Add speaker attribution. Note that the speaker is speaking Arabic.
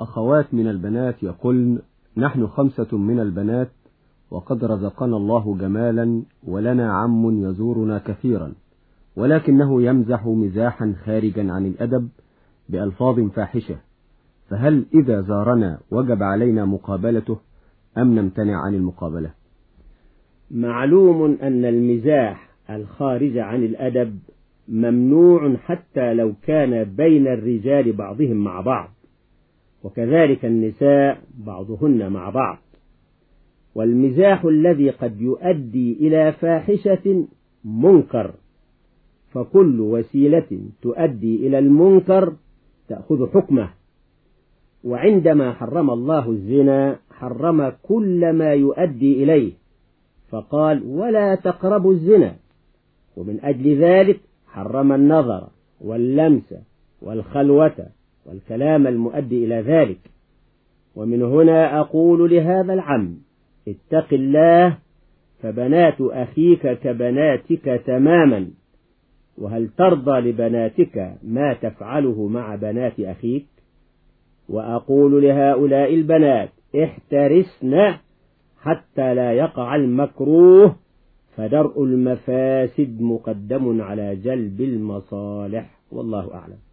Speaker 1: أخوات من البنات يقولن نحن خمسة من البنات وقد رزقنا الله جمالا ولنا عم يزورنا كثيرا. ولكنه يمزح مزاحا خارجا عن الأدب بألفاظ فاحشة. فهل إذا زارنا وجب علينا مقابلته أم نمتنع عن المقابلة؟
Speaker 2: معلوم أن المزاح الخارج عن الأدب ممنوع حتى لو كان بين الرجال بعضهم مع بعض. وكذلك النساء بعضهن مع بعض. والمزاح الذي قد يؤدي إلى فاحشة منكر فكل وسيلة تؤدي إلى المنكر تأخذ حكمه. وعندما حرم الله الزنا حرم كل ما يؤدي إليه فقال ولا تقربوا الزنا. ومن أجل ذلك حرم النظر واللمس والخلوة والكلام المؤدي إلى ذلك. ومن هنا أقول لهذا العم اتق الله فبنات أخيك كبناتك تماما. وهل ترضى لبناتك ما تفعله مع بنات أخيك؟ وأقول لهؤلاء البنات احترسن حتى لا يقع المكروه فدرء المفاسد مقدم على جلب المصالح. والله أعلم.